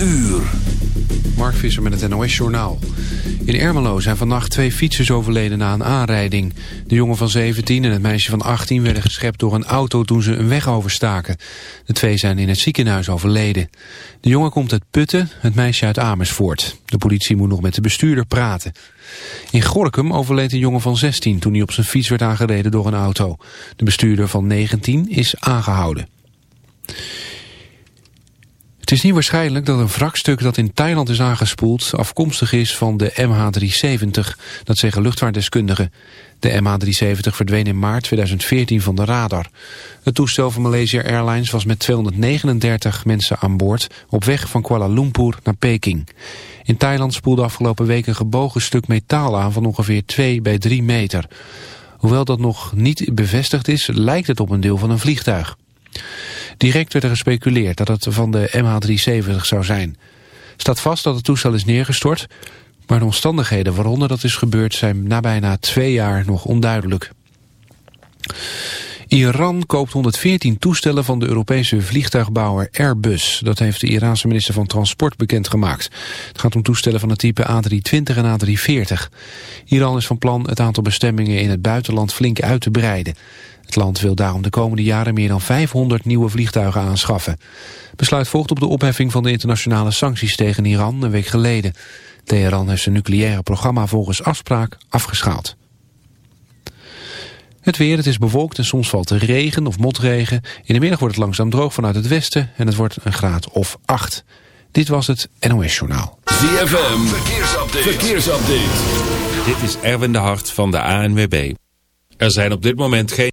uur. Mark Visser met het NOS Journaal. In Ermelo zijn vannacht twee fietsers overleden na een aanrijding. De jongen van 17 en het meisje van 18 werden geschept door een auto toen ze een weg overstaken. De twee zijn in het ziekenhuis overleden. De jongen komt uit Putten, het meisje uit Amersfoort. De politie moet nog met de bestuurder praten. In Gorkum overleed een jongen van 16 toen hij op zijn fiets werd aangereden door een auto. De bestuurder van 19 is aangehouden. Het is niet waarschijnlijk dat een wrakstuk dat in Thailand is aangespoeld afkomstig is van de MH370. Dat zeggen luchtvaartdeskundigen. De MH370 verdween in maart 2014 van de radar. Het toestel van Malaysia Airlines was met 239 mensen aan boord op weg van Kuala Lumpur naar Peking. In Thailand spoelde afgelopen week een gebogen stuk metaal aan van ongeveer 2 bij 3 meter. Hoewel dat nog niet bevestigd is, lijkt het op een deel van een vliegtuig. Direct werd er gespeculeerd dat het van de MH370 zou zijn. Staat vast dat het toestel is neergestort, maar de omstandigheden waaronder dat is gebeurd zijn na bijna twee jaar nog onduidelijk. Iran koopt 114 toestellen van de Europese vliegtuigbouwer Airbus. Dat heeft de Iraanse minister van Transport bekendgemaakt. Het gaat om toestellen van het type A320 en A340. Iran is van plan het aantal bestemmingen in het buitenland flink uit te breiden. Het land wil daarom de komende jaren meer dan 500 nieuwe vliegtuigen aanschaffen. Besluit volgt op de opheffing van de internationale sancties tegen Iran een week geleden. Teheran heeft zijn nucleaire programma volgens afspraak afgeschaald. Het weer, het is bewolkt en soms valt er regen of motregen. In de middag wordt het langzaam droog vanuit het westen en het wordt een graad of 8. Dit was het NOS Journaal. ZFM, verkeersupdate. verkeersupdate. Dit is Erwin de Hart van de ANWB. Er zijn op dit moment geen...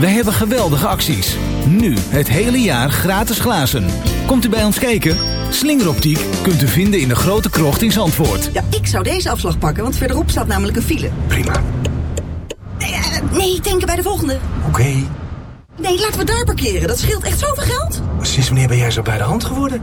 Wij hebben geweldige acties. Nu het hele jaar gratis glazen. Komt u bij ons kijken? Slingeroptiek kunt u vinden in de grote krocht in Zandvoort. Ja, ik zou deze afslag pakken, want verderop staat namelijk een file. Prima. Nee, uh, nee denken bij de volgende. Oké. Nee, laten we daar parkeren. Dat scheelt echt zoveel geld. Sinds wanneer ben jij zo bij de hand geworden?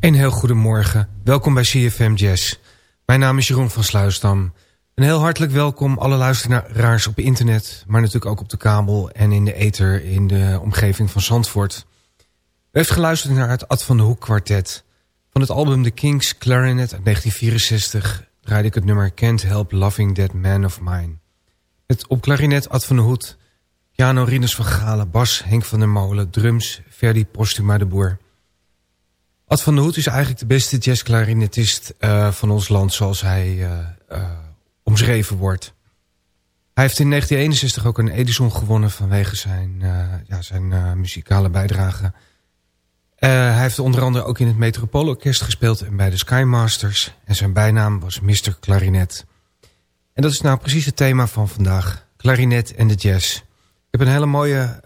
Een heel goedemorgen. Welkom bij CFM Jazz. Mijn naam is Jeroen van Sluisdam. Een heel hartelijk welkom alle luisteraars op internet... maar natuurlijk ook op de kabel en in de ether in de omgeving van Zandvoort. U heeft geluisterd naar het Ad van de Hoek kwartet. Van het album The King's Clarinet uit 1964... draaide ik het nummer Can't Help Loving That Man of Mine. Het op klarinet Ad van de Hoed... piano Rinus van Galen, bas Henk van der Molen... drums Ferdi Postuma de Boer... Ad van der Hoed is eigenlijk de beste jazzklarinetist uh, van ons land... zoals hij uh, uh, omschreven wordt. Hij heeft in 1961 ook een Edison gewonnen... vanwege zijn, ja, zijn muzikale bijdrage. hij heeft onder andere ook in het Metropoolorkest gespeeld... en bij de Skymasters. En zijn bijnaam was Mr. Clarinet. En dat is nou precies het thema van vandaag. Clarinet en de jazz. Ik heb een hele mooie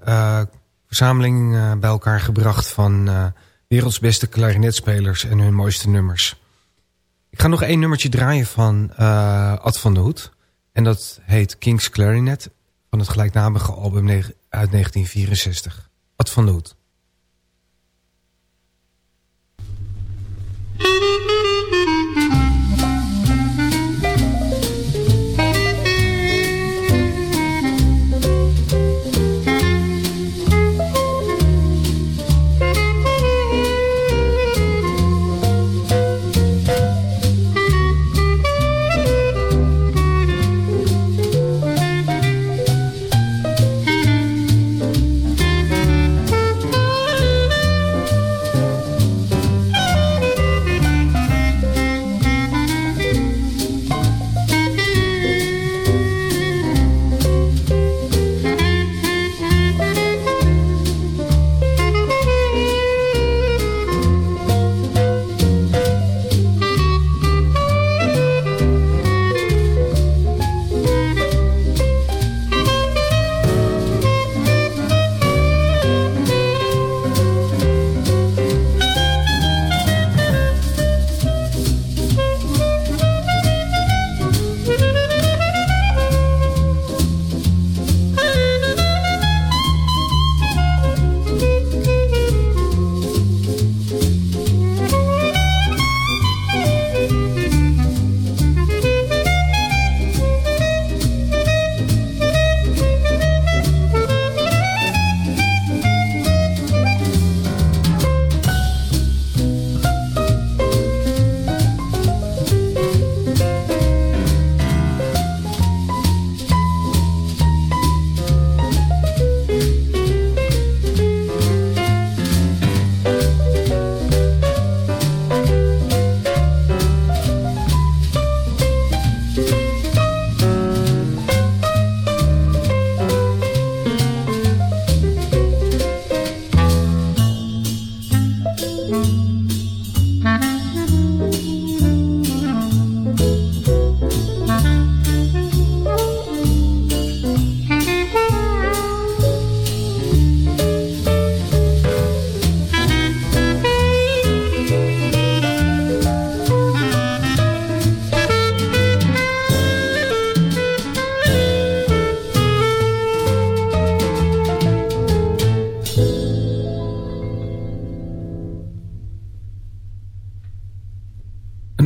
verzameling bij elkaar gebracht van werelds beste klarinetspelers en hun mooiste nummers. Ik ga nog één nummertje draaien van uh, Ad van der Hoed. En dat heet King's Clarinet van het gelijknamige album uit 1964. Ad van der Hoed.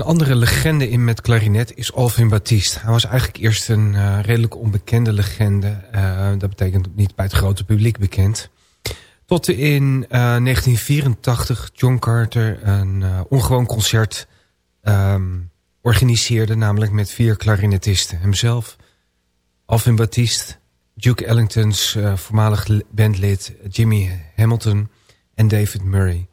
Andere legende in met klarinet is Alvin Baptiste. Hij was eigenlijk eerst een uh, redelijk onbekende legende. Uh, dat betekent niet bij het grote publiek bekend. Tot in uh, 1984 John Carter een ongewoon concert um, organiseerde. Namelijk met vier klarinetisten. Hemzelf, Alvin Baptiste, Duke Ellington's voormalig bandlid Jimmy Hamilton en David Murray.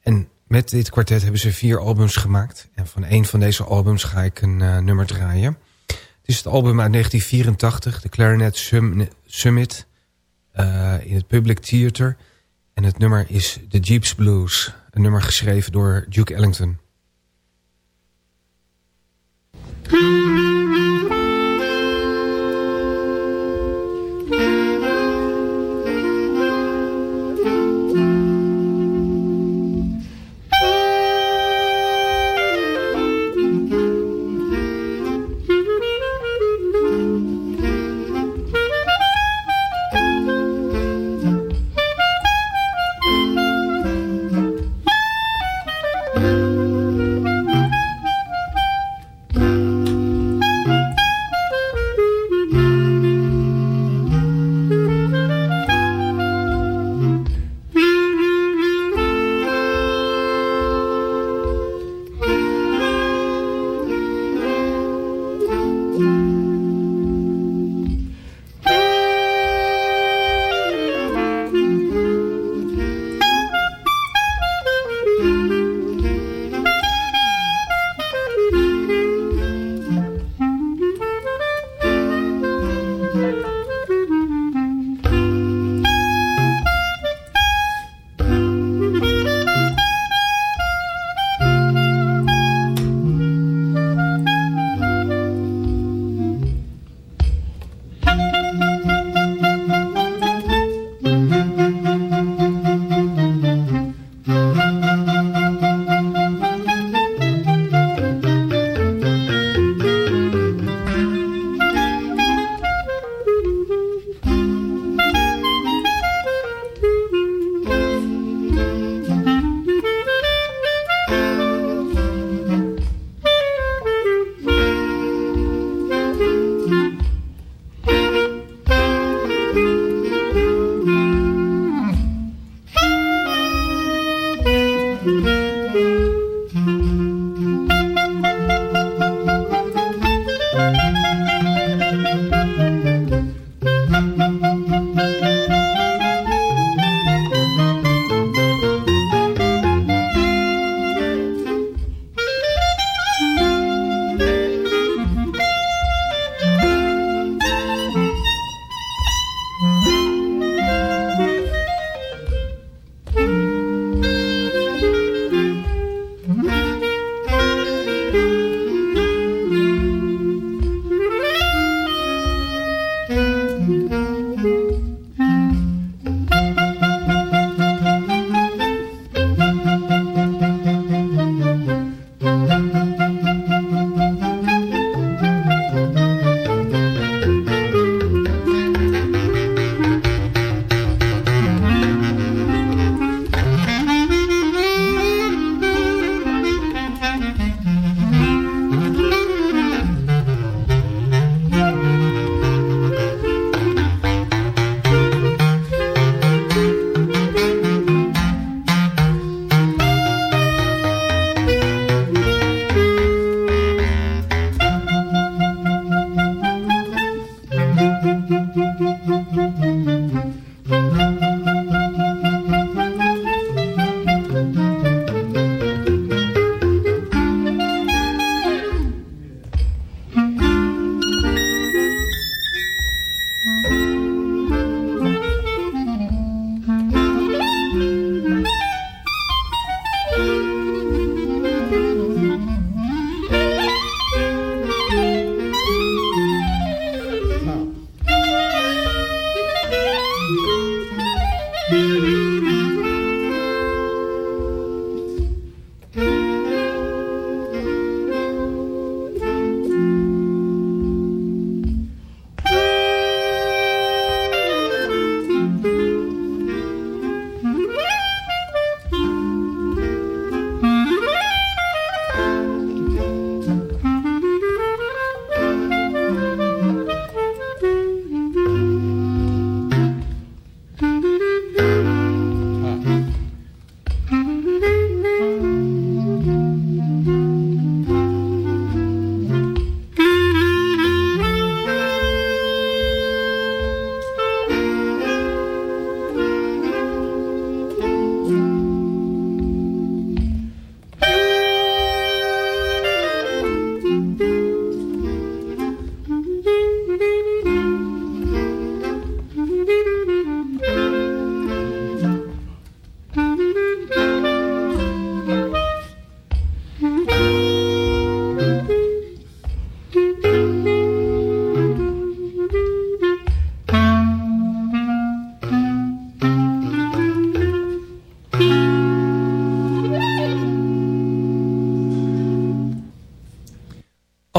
En met dit kwartet hebben ze vier albums gemaakt. En van een van deze albums ga ik een uh, nummer draaien. Het is het album uit 1984, de Clarinet Sum Summit uh, in het Public Theater. En het nummer is The Jeeps Blues, een nummer geschreven door Duke Ellington.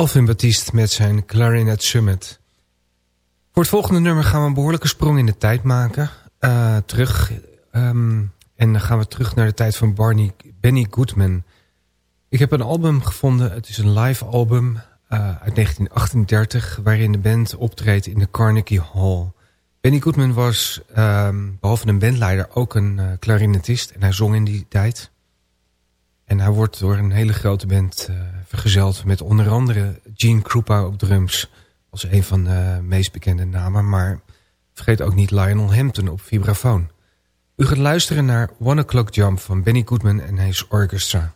Alvin Baptiste met zijn Clarinet Summit. Voor het volgende nummer gaan we een behoorlijke sprong in de tijd maken. Uh, terug. Um, en dan gaan we terug naar de tijd van Barney, Benny Goodman. Ik heb een album gevonden. Het is een live album uh, uit 1938... waarin de band optreedt in de Carnegie Hall. Benny Goodman was, um, behalve een bandleider, ook een uh, clarinetist. En hij zong in die tijd. En hij wordt door een hele grote band uh, vergezeld... met onder andere Gene Krupa op drums... als een van de meest bekende namen. Maar vergeet ook niet Lionel Hampton op vibrafoon. U gaat luisteren naar One O'Clock Jump van Benny Goodman en his orchestra.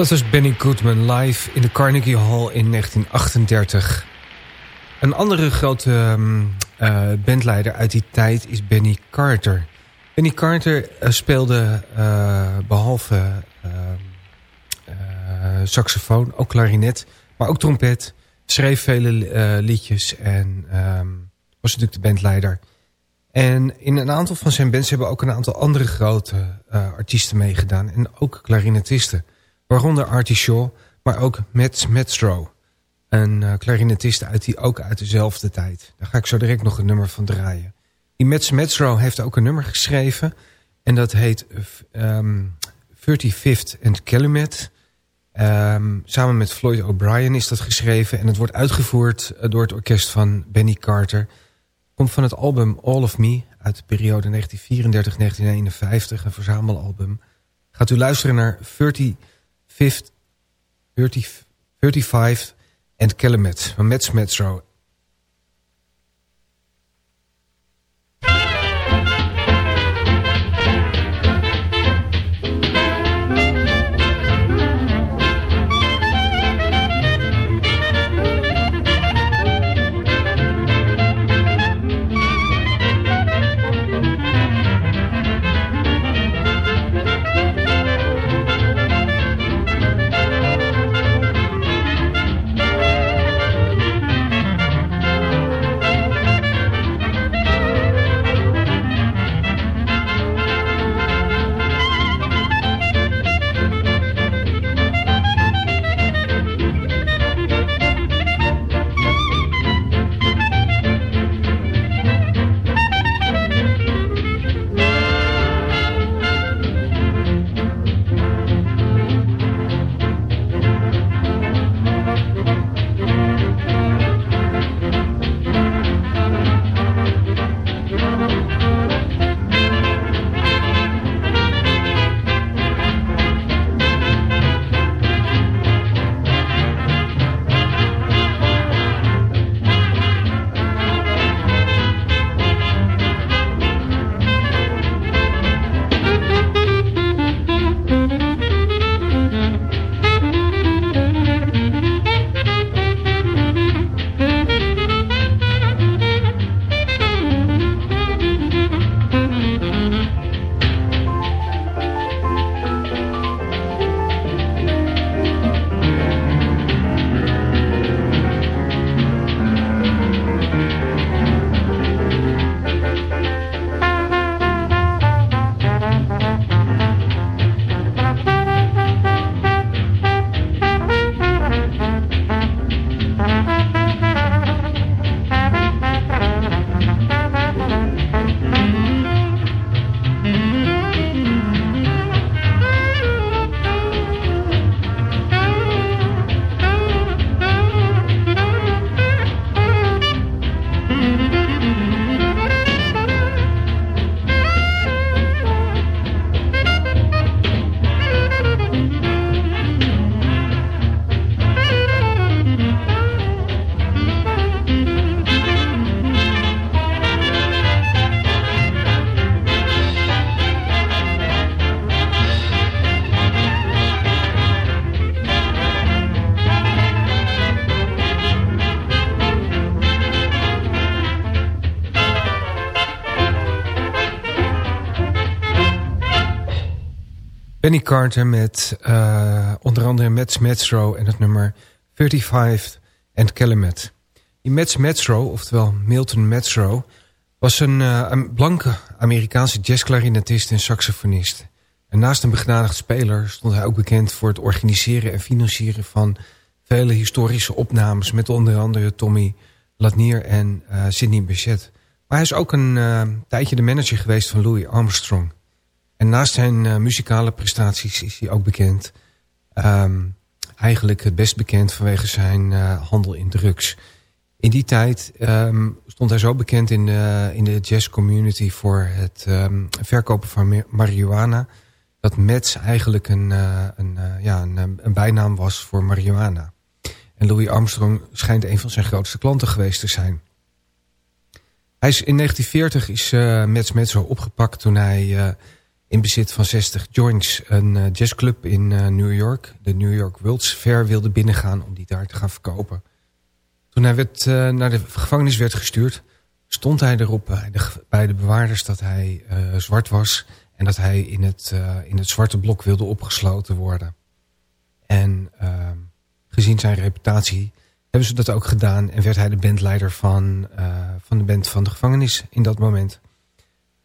Dat was Benny Goodman live in de Carnegie Hall in 1938. Een andere grote um, uh, bandleider uit die tijd is Benny Carter. Benny Carter uh, speelde uh, behalve saxofoon, ook klarinet, maar ook trompet. Schreef vele liedjes en um, was natuurlijk de bandleider. En in een aantal van zijn bands hebben ook een aantal andere grote artiesten meegedaan. En ook klarinetisten. Waaronder Artie Shaw, maar ook Mats Metstro. Een uh, uit die, ook uit dezelfde tijd. Daar ga ik zo direct nog een nummer van draaien. Die Mats Metstro heeft ook een nummer geschreven. En dat heet um, 35th and Calumet. Um, samen met Floyd O'Brien is dat geschreven. En het wordt uitgevoerd uh, door het orkest van Benny Carter. Komt van het album All of Me uit de periode 1934-1951. Een verzamelalbum. Gaat u luisteren naar 30 fifth, 30, 35 and Calumet van Mets Metro Benny Carter met uh, onder andere Mets Metro en het nummer 35 and Calumet. Die Mets Metro, oftewel Milton Metro, was een, een blanke Amerikaanse jazzklarinetist en saxofonist. En naast een begnadigd speler stond hij ook bekend voor het organiseren en financieren van vele historische opnames met onder andere Tommy Latnier en uh, Sidney Bechet. Maar hij is ook een tijdje de manager geweest van Louis Armstrong. En naast zijn uh, muzikale prestaties is hij ook bekend. Um, eigenlijk het best bekend vanwege zijn uh, handel in drugs. In die tijd um, stond hij zo bekend in de, in de jazz community voor het um, verkopen van marihuana. Dat Mets eigenlijk een, uh, een, ja, een, een, bijnaam was voor marihuana. En Louis Armstrong schijnt een van zijn grootste klanten geweest te zijn. Hij is in 1940 is Mets Metso opgepakt toen hij in bezit van 60 joints een uh, jazzclub in uh, New York. De New York World's Fair wilde binnengaan om die daar te gaan verkopen. Toen hij werd, uh, naar de gevangenis werd gestuurd... stond hij erop bij de, bij de bewaarders dat hij zwart was... en dat hij in het, in het zwarte blok wilde opgesloten worden. En ehm, gezien zijn reputatie hebben ze dat ook gedaan... en werd hij de bandleider van, van de band van de gevangenis in dat moment...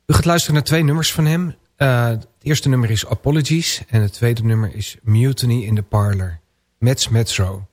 U gaat luisteren naar twee nummers van hem. Uh, het eerste nummer is Apologies en het tweede nummer is Mutiny in the Parlor. Mets Metro.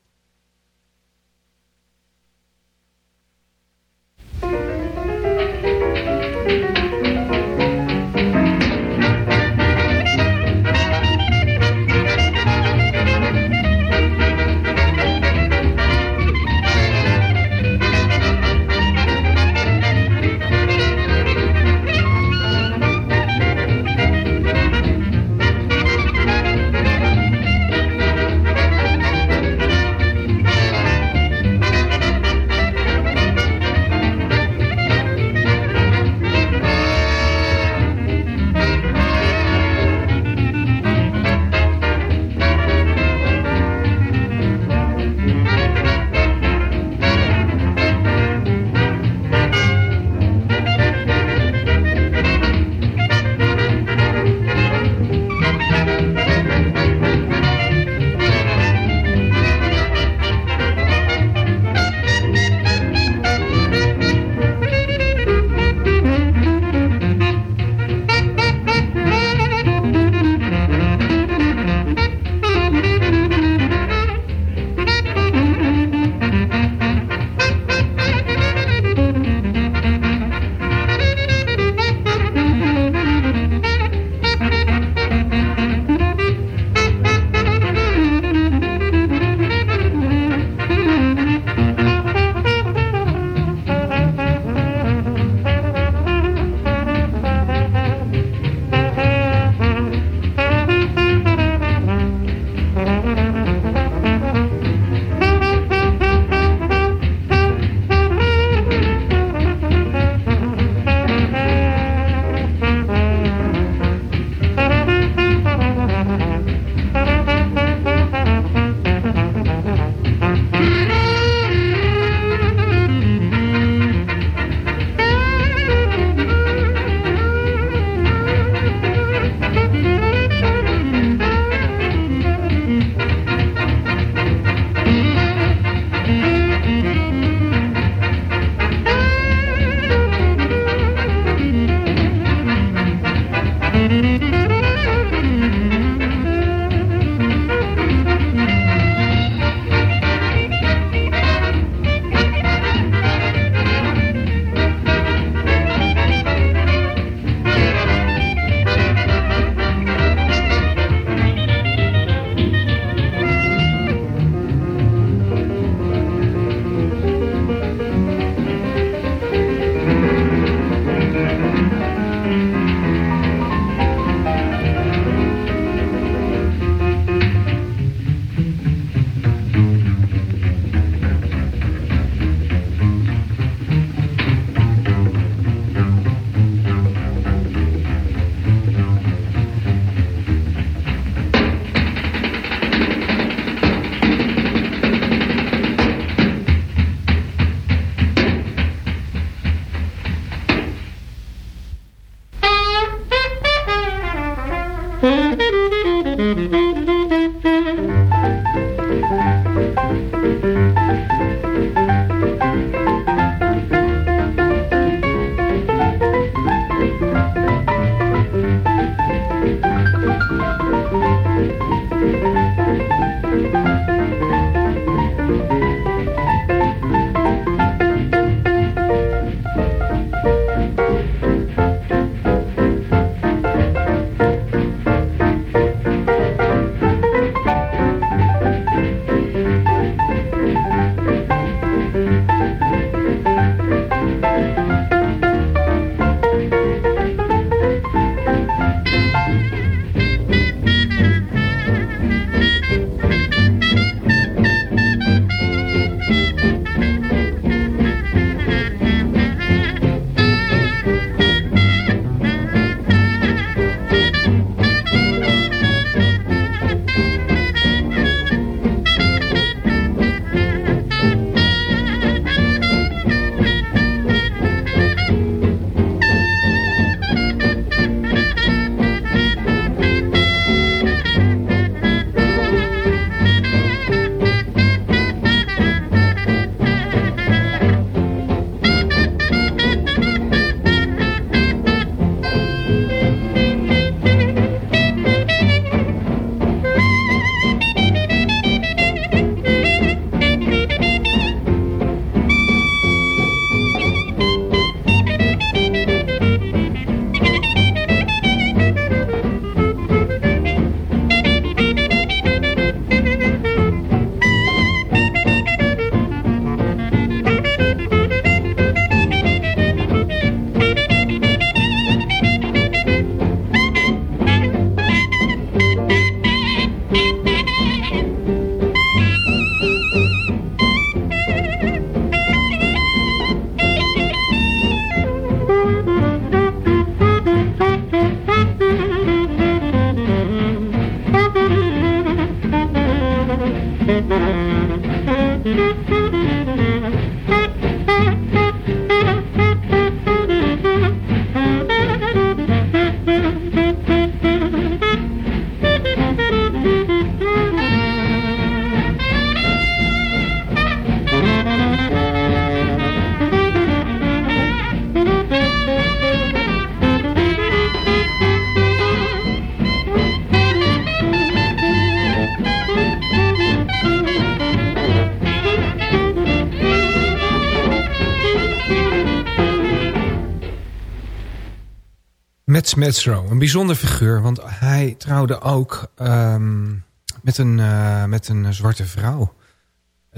Mats Metzro, een bijzonder figuur. Want hij trouwde ook um, met, een, uh, met een zwarte vrouw.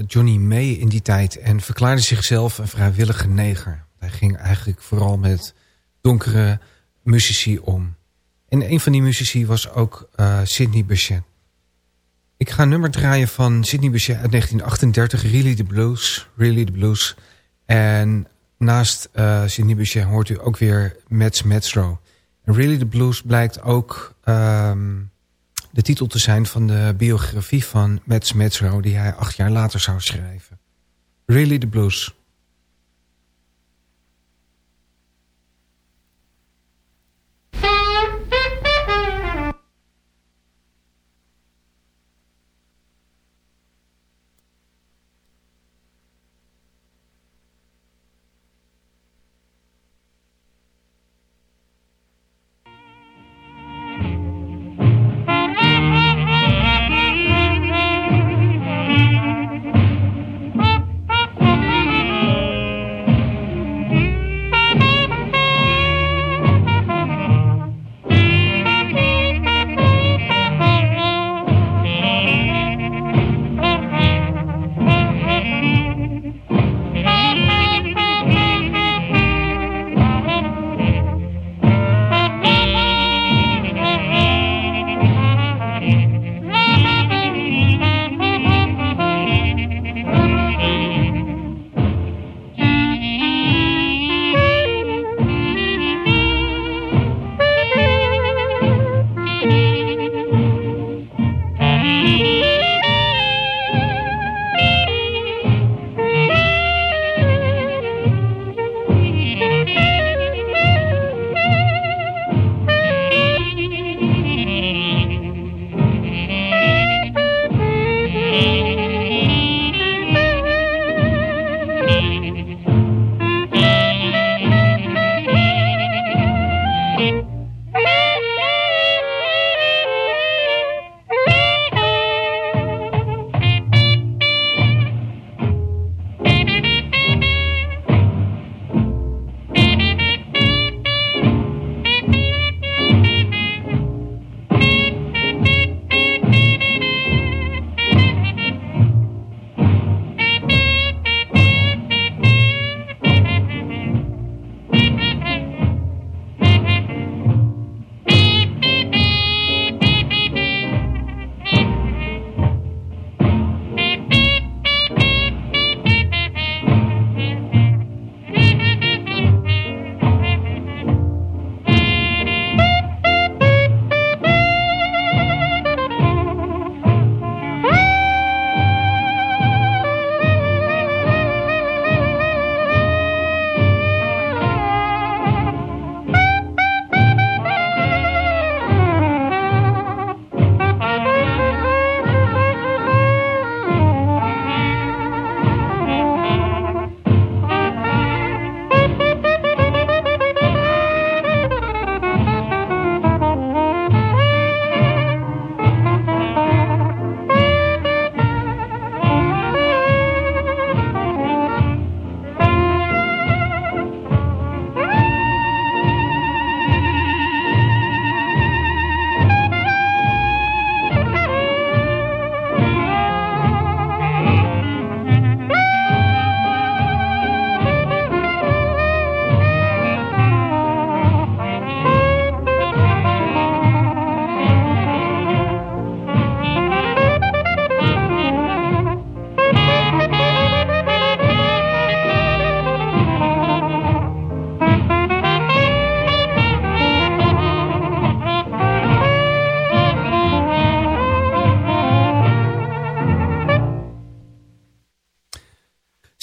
Johnny May in die tijd. En verklaarde zichzelf een vrijwillige neger. Hij ging eigenlijk vooral met donkere muzici om. En een van die muzici was ook uh, Sidney Bechet. Ik ga een nummer draaien van Sidney Bechet uit 1938. Really the Blues. Really the Blues. En naast uh, Sidney Bechet hoort u ook weer Mats Metzro. Really the Blues blijkt ook um, de titel te zijn van de biografie van Mats Metzro... die hij acht jaar later zou schrijven. Really the Blues.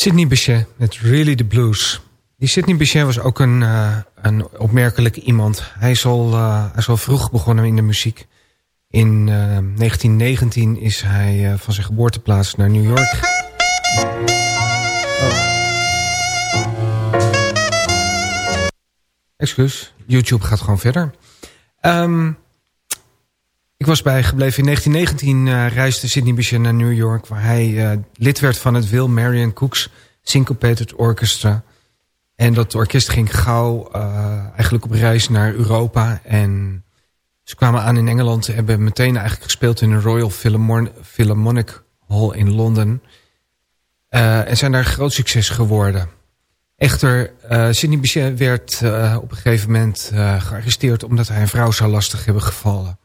Sidney Bechet met Really the Blues. Die Sidney Bechet was ook een, uh, een opmerkelijk iemand. Hij is, al, uh, hij is al vroeg begonnen in de muziek. In uh, 1919 is hij van zijn geboorteplaats naar New York. Excuus, YouTube gaat gewoon verder. Um, ik was bijgebleven. In 1919 uh, reisde Sidney Bechet naar New York... waar hij uh, lid werd van het Will Marion Cooks Syncopated Orchestra. En dat orkest ging gauw uh, eigenlijk op reis naar Europa. En ze kwamen aan in Engeland. Hebben meteen eigenlijk gespeeld in de Royal Philharmonic Hall in Londen. Uh, en zijn daar groot succes geworden. Echter, uh, Sidney Bechet werd uh, op een gegeven moment gearresteerd... omdat hij een vrouw zou lastig hebben gevallen.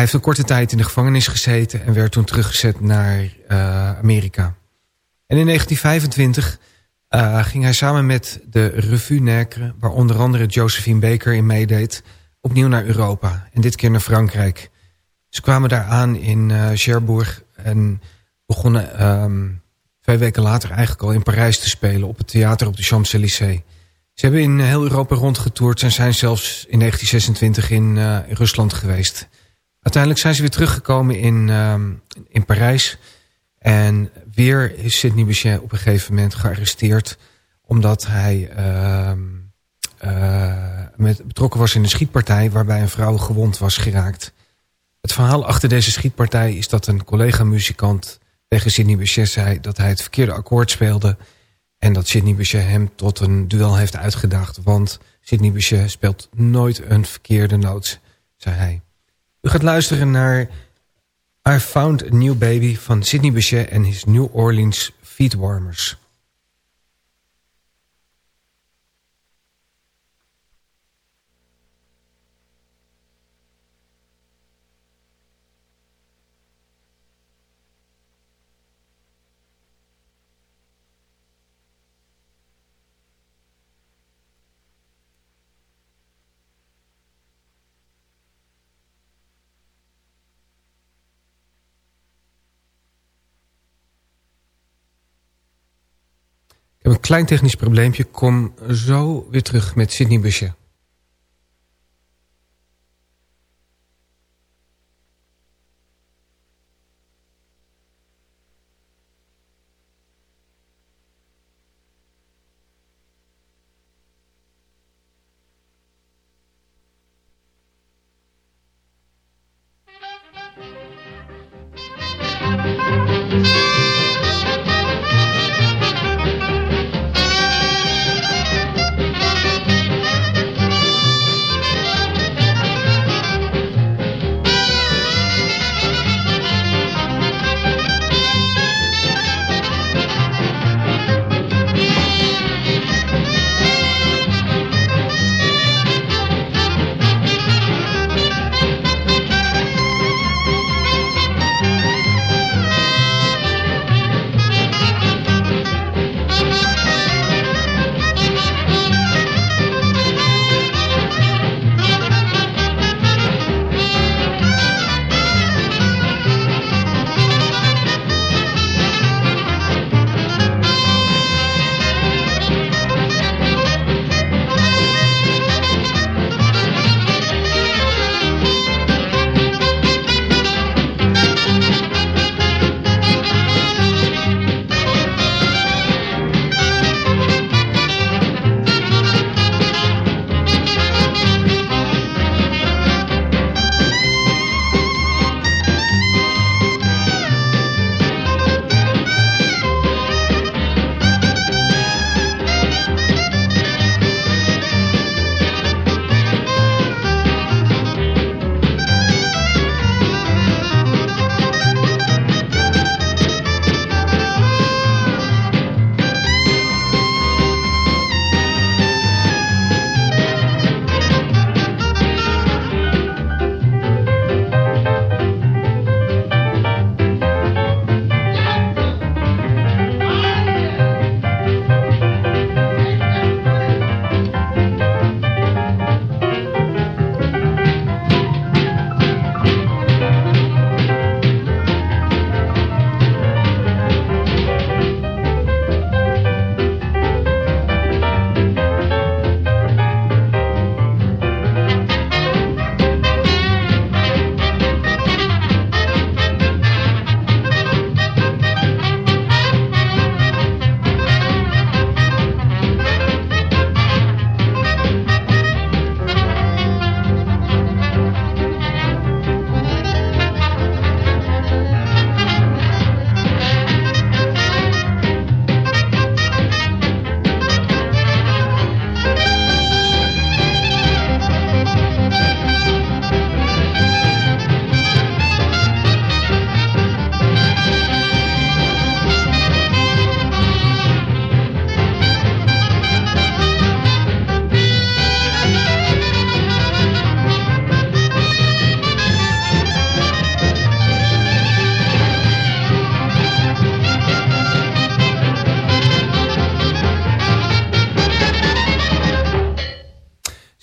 Hij heeft een korte tijd in de gevangenis gezeten... en werd toen teruggezet naar Amerika. En in 1925 uh, ging hij samen met de Revue Nègre... waar onder andere Josephine Baker in meedeed... opnieuw naar Europa en dit keer naar Frankrijk. Ze kwamen daar aan in uh, Cherbourg en begonnen um, twee weken later eigenlijk al in Parijs te spelen... op het theater op de Champs-Élysées. Ze hebben in heel Europa rondgetoerd en zijn zelfs in 1926 in, in Rusland geweest. Uiteindelijk zijn ze weer teruggekomen in, um, in Parijs... En weer is Sidney Bechet op een gegeven moment gearresteerd... omdat hij uh, uh, met, betrokken was in een schietpartij... waarbij een vrouw gewond was geraakt. Het verhaal achter deze schietpartij is dat een collega-muzikant... tegen Sidney Bechet zei dat hij het verkeerde akkoord speelde... en dat Sidney Bechet hem tot een duel heeft uitgedaagd... want Sidney Bechet speelt nooit een verkeerde noot, zei hij. U gaat luisteren naar... I Found a New Baby van Sidney Bechet en his New Orleans Feet een klein technisch probleempje. Kom zo weer terug met Sidney Bechet.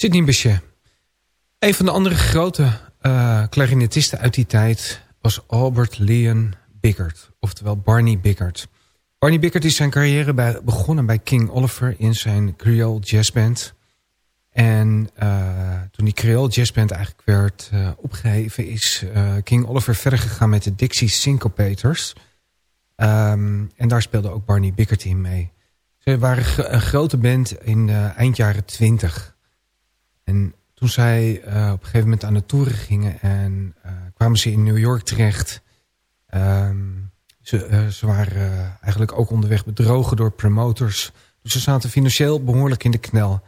Sidney Bechet. Een van de andere grote uh, clarinetisten uit die tijd was Albert Leon Bickert. Oftewel Barney Bickert. Barney Bickert is zijn carrière begonnen bij King Oliver in zijn Creole Jazz Band. En uh, toen die Creole Jazz Band eigenlijk werd uh, opgeheven... is King Oliver verder gegaan met de Dixie Syncopators. Um, en daar speelde ook Barney Bickert in mee. Ze waren een grote band in eind jaren twintig. En toen zij op een gegeven moment aan de toeren gingen... en kwamen ze in New York terecht... Um, ze, ze waren eigenlijk ook onderweg bedrogen door promotors. Dus ze zaten financieel behoorlijk in de knel...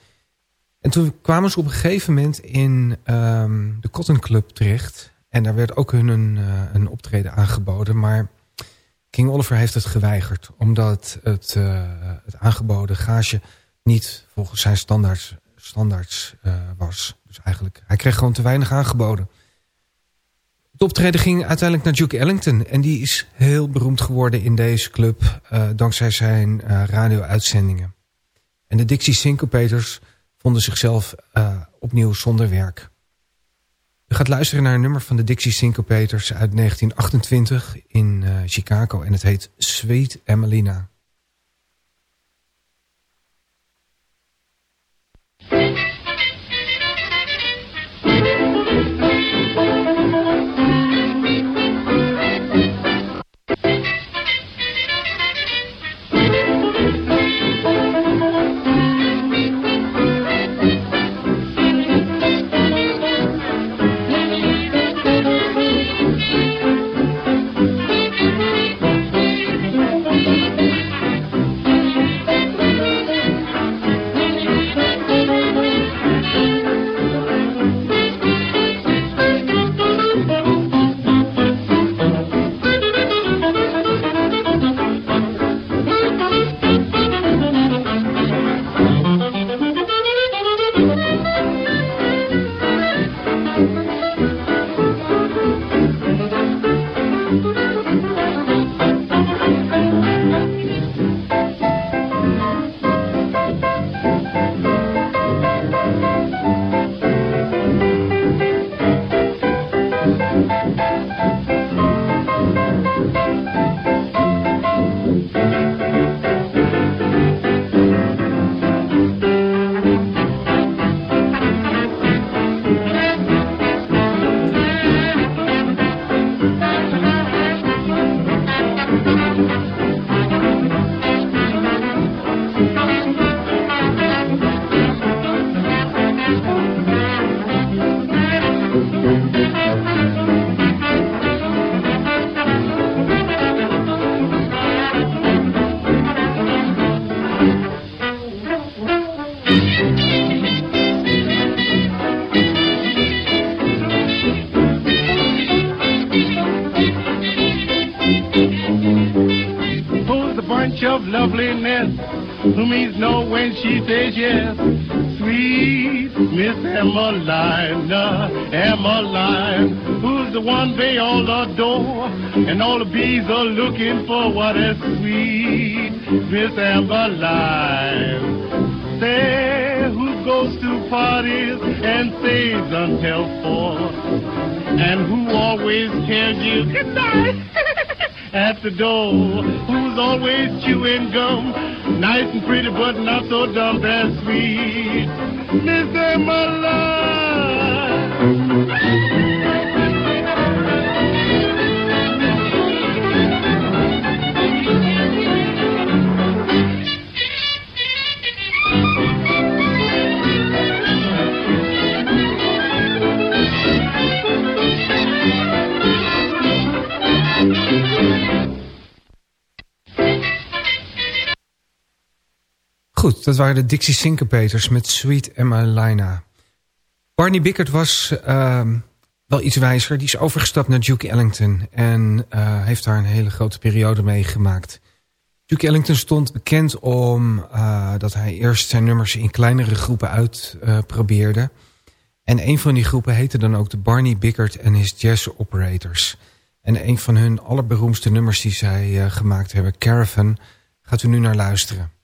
En toen kwamen ze op een gegeven moment in um, de Cotton Club terecht. En daar werd ook hun een, een optreden aangeboden. Maar King Oliver heeft het geweigerd. Omdat het, het aangeboden gage niet volgens zijn standaards, standaards uh, was. Dus eigenlijk, hij kreeg gewoon te weinig aangeboden. Het optreden ging uiteindelijk naar Duke Ellington. En die is heel beroemd geworden in deze club. dankzij zijn radio-uitzendingen. En de Dixie Syncopators vonden zichzelf uh, opnieuw zonder werk. U gaat luisteren naar een nummer van de Dixie Syncopators uit 1928 in uh, Chicago en het heet Sweet Emelina. When she says yes. Sweet Miss Emmeline, Emmeline, who's the one they all adore, and all the bees are looking for what is sweet Miss Emmeline. Say who goes to parties and stays until four, and who always tells you good night at the door, who's always chewing gum? Nice and pretty, but not so dumb and sweet. Miss Emma Goed, dat waren de Dixie Syncopators met Sweet Emma Barney Bickert was uh, wel iets wijzer. Die is overgestapt naar Duke Ellington. En uh, heeft daar een hele grote periode meegemaakt. Duke Ellington stond bekend om uh, dat hij eerst zijn nummers in kleinere groepen uitprobeerde. en een van die groepen heette dan ook de Barney Bickert en his Jazz Operators. En een van hun allerberoemdste nummers die zij gemaakt hebben, Caravan, gaat u nu naar luisteren.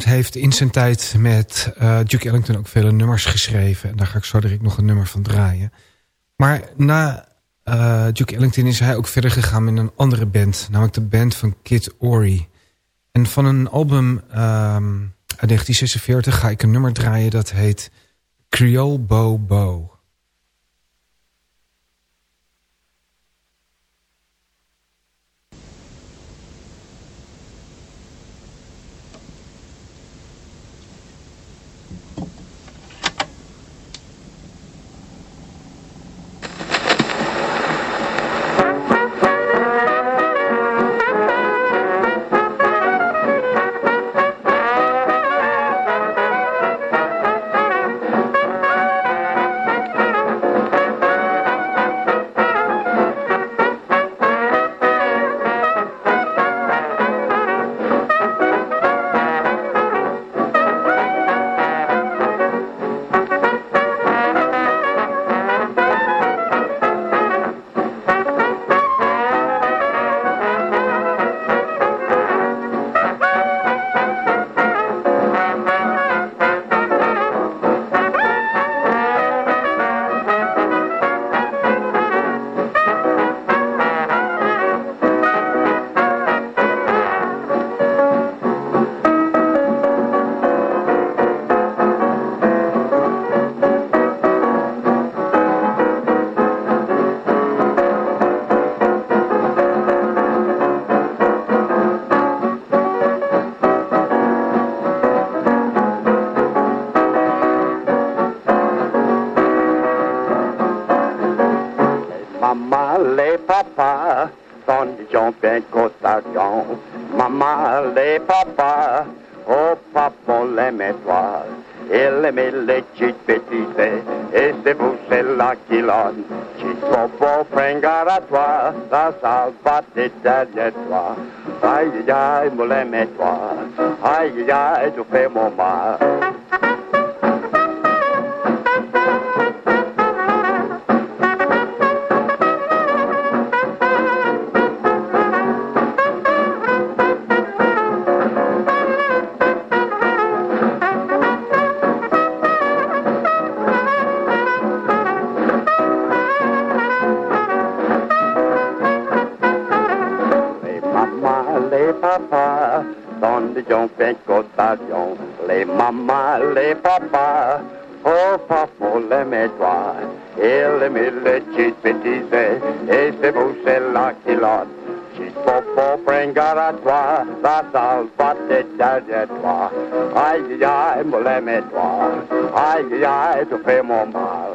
Heeft in zijn tijd met uh, Duke Ellington ook vele nummers geschreven. En daar ga ik zo direct nog een nummer van draaien. Maar na uh, Duke Ellington is hij ook verder gegaan met een andere band. Namelijk de band van Kid Ory. En van een album um, uit 1946 ga ik een nummer draaien dat heet Creole Bo Bo. Moulin, toi, aïe, aïe, tu fais mon mal. Hele milletit bêtise, et c'est beau, c'est là qu'il en Si ton beau à toi, la salle va t'être derrière toi. Aïe, aïe, me l'aime toi. Aïe, aïe, tu fais mon mal.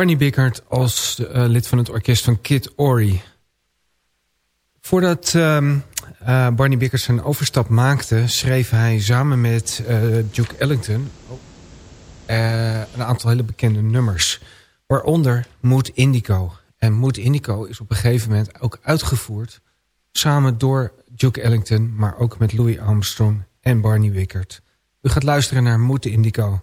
Barney Bickert als uh, lid van het orkest van Kid Ory. Voordat uh, uh, Barney Bickert zijn overstap maakte... schreef hij samen met Duke Ellington... een aantal hele bekende nummers. Waaronder Mood Indigo. En Mood Indigo is op een gegeven moment ook uitgevoerd... samen door Duke Ellington... maar ook met Louis Armstrong en Barney Bickert. U gaat luisteren naar Mood Indigo...